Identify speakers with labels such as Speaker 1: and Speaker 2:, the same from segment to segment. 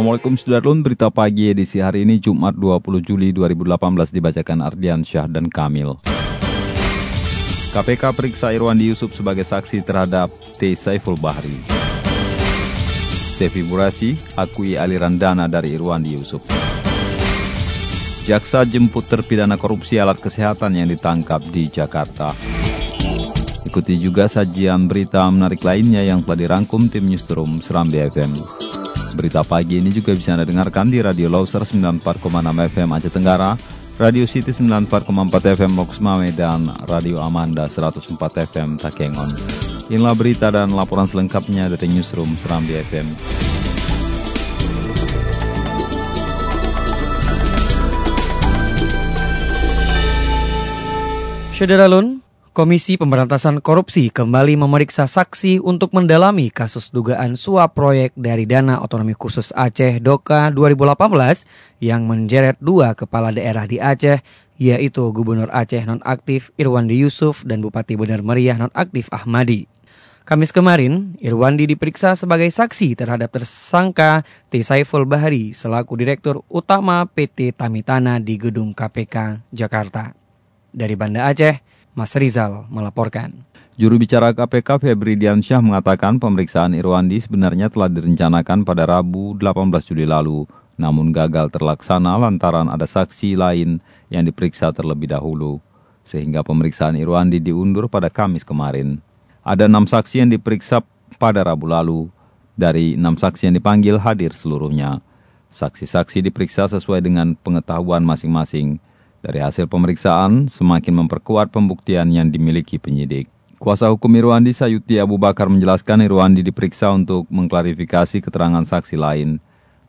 Speaker 1: Assalamualaikum Sudarlun, berita pagi edisi hari ini Jumat 20 Juli 2018 dibacakan Ardian Syah dan Kamil. KPK periksa Irwandi Yusuf sebagai saksi terhadap T. Saiful Bahri. Stevi akui aliran dana dari Irwandi Yusuf. Jaksa jemput terpidana korupsi alat kesehatan yang ditangkap di Jakarta. Ikuti juga sajian berita menarik lainnya yang telah dirangkum tim Newsroom Seram BFM. Berita pagi ini juga bisa Anda dengarkan di Radio Loser 94,6 FM Aceh Tenggara, Radio City 94,4 FM Loks Mame, dan Radio Amanda 104 FM Takengon. Inilah berita dan laporan selengkapnya dari Newsroom Serambi FM.
Speaker 2: Syederalun, Komisi Pemberantasan Korupsi kembali memeriksa saksi untuk mendalami kasus dugaan suap proyek dari Dana Otonomi Khusus Aceh DOKA 2018 yang menjeret dua kepala daerah di Aceh, yaitu Gubernur Aceh nonaktif Irwandi Yusuf dan Bupati Benar Meriah nonaktif Ahmadi. Kamis kemarin, Irwandi diperiksa sebagai saksi terhadap tersangka T. Saiful Bahari selaku Direktur Utama PT Tamitana di Gedung KPK, Jakarta. Dari Banda Aceh, Mas Rizal melaporkan.
Speaker 1: Juru bicara KPK Febri Diansyah mengatakan pemeriksaan Irwandi sebenarnya telah direncanakan pada Rabu 18 Juli lalu, namun gagal terlaksana lantaran ada saksi lain yang diperiksa terlebih dahulu, sehingga pemeriksaan Irwandi diundur pada Kamis kemarin. Ada enam saksi yang diperiksa pada Rabu lalu, dari enam saksi yang dipanggil hadir seluruhnya. Saksi-saksi diperiksa sesuai dengan pengetahuan masing-masing, dari hasil pemeriksaan, semakin memperkuat pembuktian yang dimiliki penyidik. Kuasa hukum Irwandi Sayuti Abu Bakar menjelaskan Irwandi diperiksa untuk mengklarifikasi keterangan saksi lain.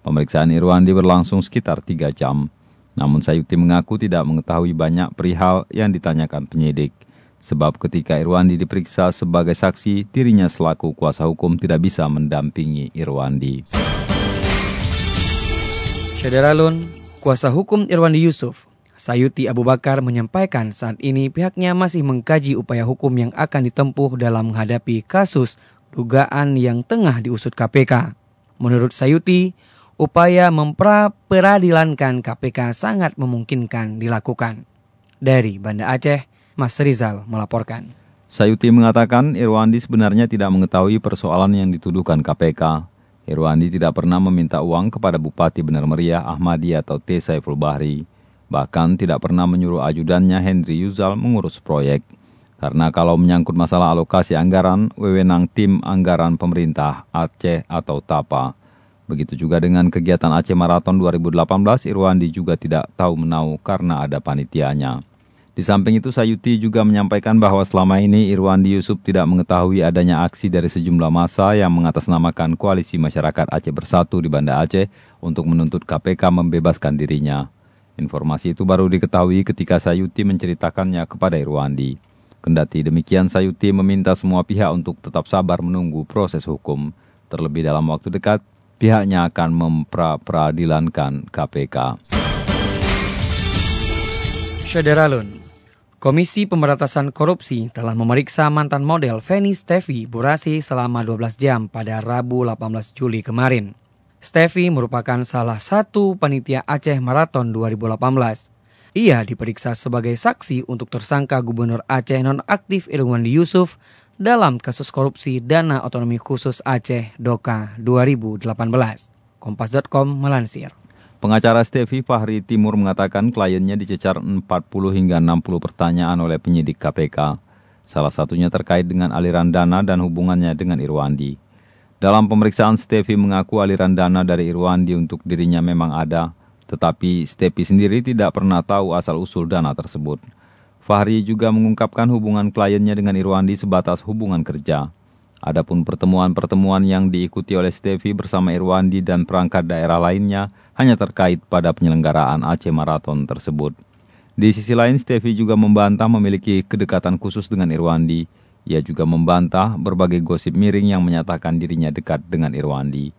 Speaker 1: Pemeriksaan Irwandi berlangsung sekitar 3 jam. Namun Sayuti mengaku tidak mengetahui banyak perihal yang ditanyakan penyidik. Sebab ketika Irwandi diperiksa sebagai saksi, dirinya selaku kuasa hukum tidak bisa mendampingi Irwandi.
Speaker 2: Syederalun, kuasa hukum Irwandi Yusuf Sayuti Abu Bakar menyampaikan saat ini pihaknya masih mengkaji upaya hukum yang akan ditempuh dalam menghadapi kasus dugaan yang tengah diusut KPK. Menurut Sayuti, upaya memperadilankan KPK sangat memungkinkan dilakukan. Dari Banda Aceh, Mas Rizal melaporkan.
Speaker 1: Sayuti mengatakan Irwandi sebenarnya tidak mengetahui persoalan yang dituduhkan KPK. Irwandi tidak pernah meminta uang kepada Bupati Benar Meriah Ahmadi atau T. Saiful Bahri bahkan tidak pernah menyuruh ajudannya Henry Yuzal mengurus proyek. Karena kalau menyangkut masalah alokasi anggaran, wewenang tim anggaran pemerintah Aceh atau TAPA. Begitu juga dengan kegiatan Aceh Marathon 2018, Irwandi juga tidak tahu menau karena ada panitianya. Di samping itu, Sayuti juga menyampaikan bahwa selama ini Irwandi Yusuf tidak mengetahui adanya aksi dari sejumlah masa yang mengatasnamakan Koalisi Masyarakat Aceh Bersatu di Banda Aceh untuk menuntut KPK membebaskan dirinya. Informasi itu baru diketahui ketika Sayuti menceritakannya kepada Irwandi. Kendati demikian, Sayuti meminta semua pihak untuk tetap sabar menunggu proses hukum. Terlebih dalam waktu dekat, pihaknya akan memperadilankan KPK.
Speaker 2: Syederalun, Komisi Pemberantasan Korupsi telah memeriksa mantan model Feni Stevi Burasi selama 12 jam pada Rabu 18 Juli kemarin. Stevi merupakan salah satu panitia Aceh Marathon 2018. Ia diperiksa sebagai saksi untuk tersangka Gubernur Aceh nonaktif Irwandi Yusuf dalam kasus korupsi dana otonomi khusus Aceh DOKA 2018. Kompas.com melansir.
Speaker 1: Pengacara Stevi Fahri Timur mengatakan kliennya dicecar 40 hingga 60 pertanyaan oleh penyidik KPK. Salah satunya terkait dengan aliran dana dan hubungannya dengan Irwandi. Dalam pemeriksaan, Stevi mengaku aliran dana dari Irwandi untuk dirinya memang ada, tetapi Stevi sendiri tidak pernah tahu asal-usul dana tersebut. Fahri juga mengungkapkan hubungan kliennya dengan Irwandi sebatas hubungan kerja. Adapun pertemuan-pertemuan yang diikuti oleh Stevi bersama Irwandi dan perangkat daerah lainnya hanya terkait pada penyelenggaraan Aceh Marathon tersebut. Di sisi lain, Stevi juga membantah memiliki kedekatan khusus dengan Irwandi. Ia juga membantah berbagai gosip miring yang menyatakan dirinya dekat dengan Irwandi.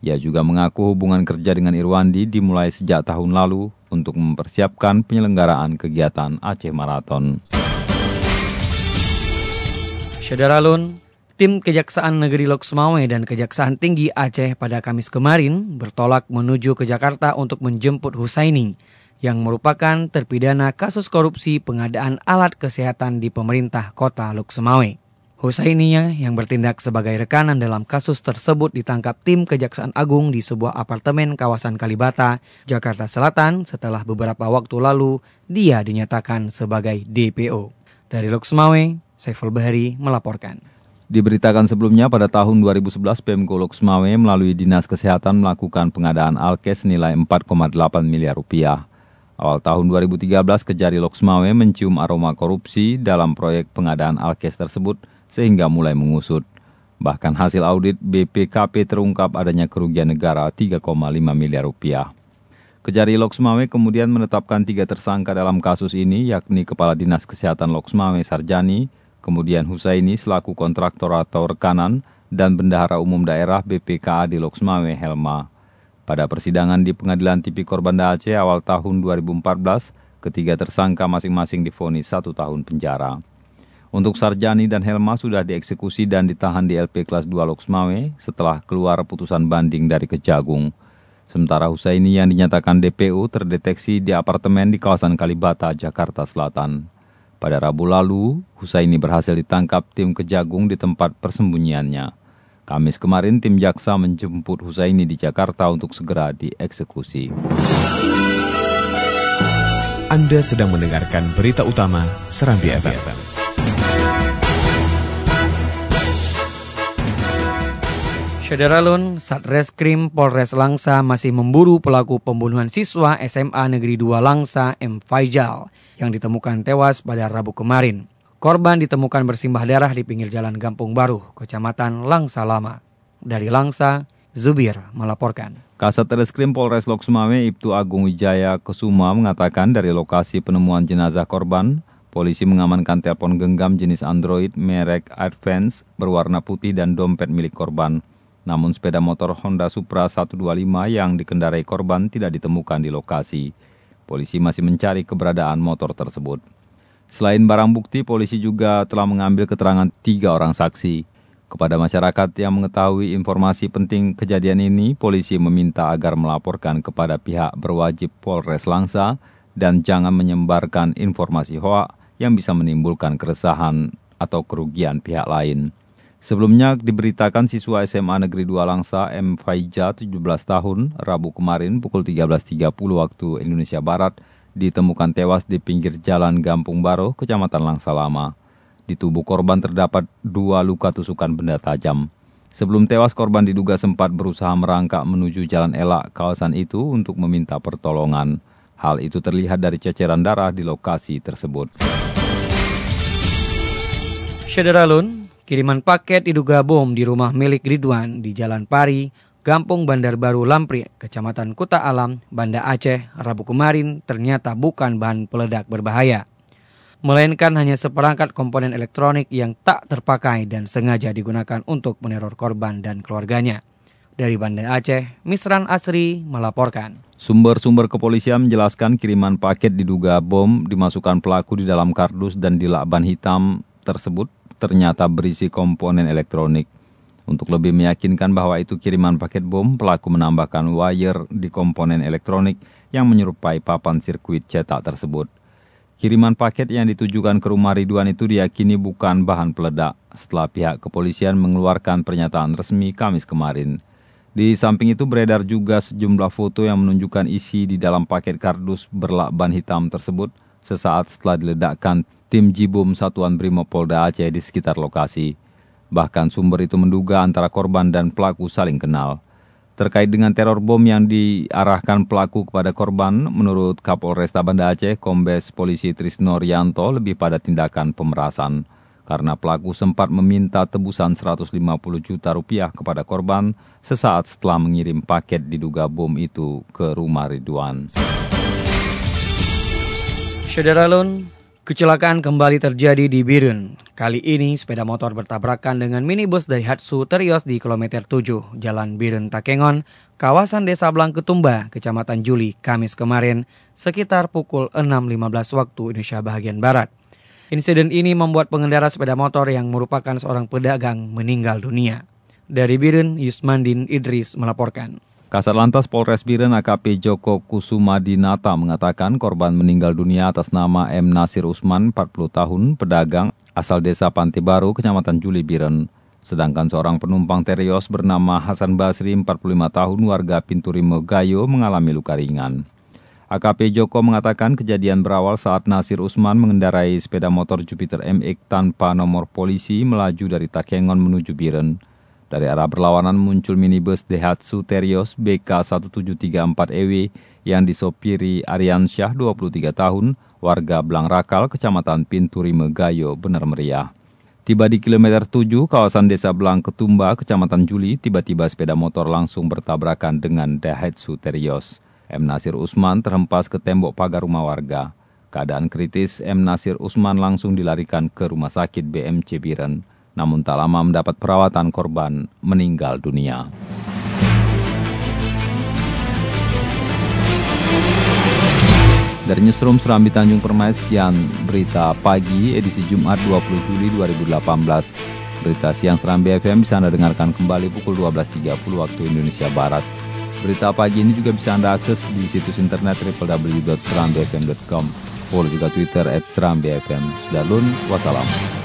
Speaker 1: Ia juga mengaku hubungan kerja dengan Irwandi dimulai sejak tahun lalu untuk mempersiapkan penyelenggaraan kegiatan Aceh Marathon.
Speaker 2: Syederalun, Tim Kejaksaan Negeri Lok Sumawe dan Kejaksaan Tinggi Aceh pada Kamis kemarin bertolak menuju ke Jakarta untuk menjemput Husaini yang merupakan terpidana kasus korupsi pengadaan alat kesehatan di pemerintah kota Lok Sumawe. Husaini yang bertindak sebagai rekanan dalam kasus tersebut ditangkap tim Kejaksaan Agung di sebuah apartemen kawasan Kalibata, Jakarta Selatan setelah beberapa waktu lalu dia dinyatakan sebagai DPO. Dari Lok Sumawe, Saiful Bahari melaporkan.
Speaker 1: Diberitakan sebelumnya pada tahun 2011 Pemko Loksmawe melalui Dinas Kesehatan melakukan pengadaan alkes nilai 4,8 miliar rupiah. Awal tahun 2013 Kejari Loksmawe mencium aroma korupsi dalam proyek pengadaan alkes tersebut sehingga mulai mengusut. Bahkan hasil audit BPKP terungkap adanya kerugian negara 3,5 miliar rupiah. Kejari Loksmawe kemudian menetapkan tiga tersangka dalam kasus ini yakni Kepala Dinas Kesehatan Loksmawe Sarjani, kemudian Husaini selaku kontraktor atau rekanan, dan Bendahara Umum Daerah BPKA di Loksmawe Helma. Pada persidangan di Pengadilan Tipikor Banda Aceh awal tahun 2014, ketiga tersangka masing-masing difonis satu tahun penjara. Untuk Sarjani dan Helma sudah dieksekusi dan ditahan di LP kelas 2 Loksmawe setelah keluar putusan banding dari Kejagung. Sementara Husaini yang dinyatakan DPU terdeteksi di apartemen di kawasan Kalibata, Jakarta Selatan. Pada Rabu lalu, Husaini berhasil ditangkap tim Kejagung di tempat persembunyiannya. Kamis kemarin tim jaksa menjemput Husaini di Jakarta untuk segera dieksekusi.
Speaker 3: Anda sedang mendengarkan berita utama Serambi FM.
Speaker 2: Syederalun, Satreskrim Polres Langsa masih memburu pelaku pembunuhan siswa SMA Negeri 2 Langsa M. Faijal yang ditemukan tewas pada Rabu kemarin. Korban ditemukan bersimbah darah di pinggir jalan Gampung Baru, Kecamatan Langsa Lama. Dari Langsa, Zubir melaporkan.
Speaker 1: Kasat Reskrim Polres Lok Sumawe Ibtu Agung Wijaya Kesuma mengatakan dari lokasi penemuan jenazah korban, polisi mengamankan telepon genggam jenis Android merek Advance berwarna putih dan dompet milik korban. Namun sepeda motor Honda Supra 125 yang dikendarai korban tidak ditemukan di lokasi. Polisi masih mencari keberadaan motor tersebut. Selain barang bukti, polisi juga telah mengambil keterangan tiga orang saksi. Kepada masyarakat yang mengetahui informasi penting kejadian ini, polisi meminta agar melaporkan kepada pihak berwajib Polres Langsa dan jangan menyebarkan informasi hoa yang bisa menimbulkan keresahan atau kerugian pihak lain. Sebelumnya diberitakan siswa SMA Negeri 2 Langsa M. Faija 17 tahun Rabu kemarin pukul 13.30 waktu Indonesia Barat ditemukan tewas di pinggir jalan Gampung Baro, Kecamatan Langsa Lama. Di tubuh korban terdapat dua luka tusukan benda tajam. Sebelum tewas korban diduga sempat berusaha merangkak menuju jalan elak kawasan itu untuk meminta pertolongan. Hal itu terlihat dari ceceran darah di lokasi tersebut.
Speaker 2: Syederalun, Kiriman paket diduga bom di rumah milik Ridwan di Jalan Pari, Gampung Bandar Baru Lampri, Kecamatan Kuta Alam, Banda Aceh, Rabu kemarin ternyata bukan bahan peledak berbahaya. Melainkan hanya seperangkat komponen elektronik yang tak terpakai dan sengaja digunakan untuk meneror korban dan keluarganya. Dari Banda Aceh, Misran Asri melaporkan.
Speaker 1: Sumber-sumber kepolisian menjelaskan kiriman paket diduga bom dimasukkan pelaku di dalam kardus dan di lakban hitam tersebut ternyata berisi komponen elektronik. Untuk lebih meyakinkan bahwa itu kiriman paket bom, pelaku menambahkan wire di komponen elektronik yang menyerupai papan sirkuit cetak tersebut. Kiriman paket yang ditujukan ke rumah Ridwan itu diyakini bukan bahan peledak setelah pihak kepolisian mengeluarkan pernyataan resmi Kamis kemarin. Di samping itu beredar juga sejumlah foto yang menunjukkan isi di dalam paket kardus berlakban hitam tersebut sesaat setelah diledakkan tim Jibum Satuan Brimopolda Aceh di sekitar lokasi. Bahkan sumber itu menduga antara korban dan pelaku saling kenal. Terkait dengan teror bom yang diarahkan pelaku kepada korban, menurut Kapolresta Banda Aceh, Kombes Polisi Trisno Rianto lebih pada tindakan pemerasan. karena pelaku sempat meminta tebusan 150 juta rupiah kepada korban sesaat setelah mengirim paket diduga bom itu ke rumah Ridwan.
Speaker 2: Saudara Lun, kecelakaan kembali terjadi di Birun. Kali ini sepeda motor bertabrakan dengan minibus dari Hatsu Terios di kilometer 7 Jalan Birun Takengon, kawasan Desa Blang Ketumba, Kecamatan Juli, Kamis kemarin, sekitar pukul 6.15 waktu Indonesia bagian Barat. Insiden ini membuat pengendara sepeda motor yang merupakan seorang pedagang meninggal dunia. Dari Biren, Yusmandin Idris melaporkan.
Speaker 1: Kasat Lantas Polres Biren AKP Joko Kusumadinata mengatakan korban meninggal dunia atas nama M. Nasir Usman, 40 tahun, pedagang asal desa Panti Baru, Kecamatan Juli Biren. Sedangkan seorang penumpang terios bernama Hasan Basri, 45 tahun, warga Pinturime Gayo, mengalami luka ringan. AKP Joko mengatakan kejadian berawal saat Nasir Usman mengendarai sepeda motor Jupiter MX tanpa nomor polisi melaju dari Takengon menuju Biren. Dari arah berlawanan muncul minibus Daihatsu Terios BK1734EW e yang disopiri Aryan Syah 23 tahun, warga Blang Rakal, Kecamatan Pinturi Megayo, Benar Meriah. Tiba di kilometer 7 kawasan desa Blang Ketumba, Kecamatan Juli, tiba-tiba sepeda motor langsung bertabrakan dengan Daihatsu Terios. M. Nasir Usman terhempas ke tembok pagar rumah warga. Keadaan kritis, M. Nasir Usman langsung dilarikan ke rumah sakit BMC Biren. Namun tak lama mendapat perawatan korban meninggal dunia. Dari Newsroom Serambi Tanjung Permai, sekian berita pagi edisi Jumat 20 Juli 2018. Berita siang Serambi FM bisa Anda dengarkan kembali pukul 12.30 waktu Indonesia Barat. Berita pagi ini juga bisa Anda akses di situs internet www.serambfm.com. Follow juga Twitter at Serambi FM. Sudah lun, wassalam.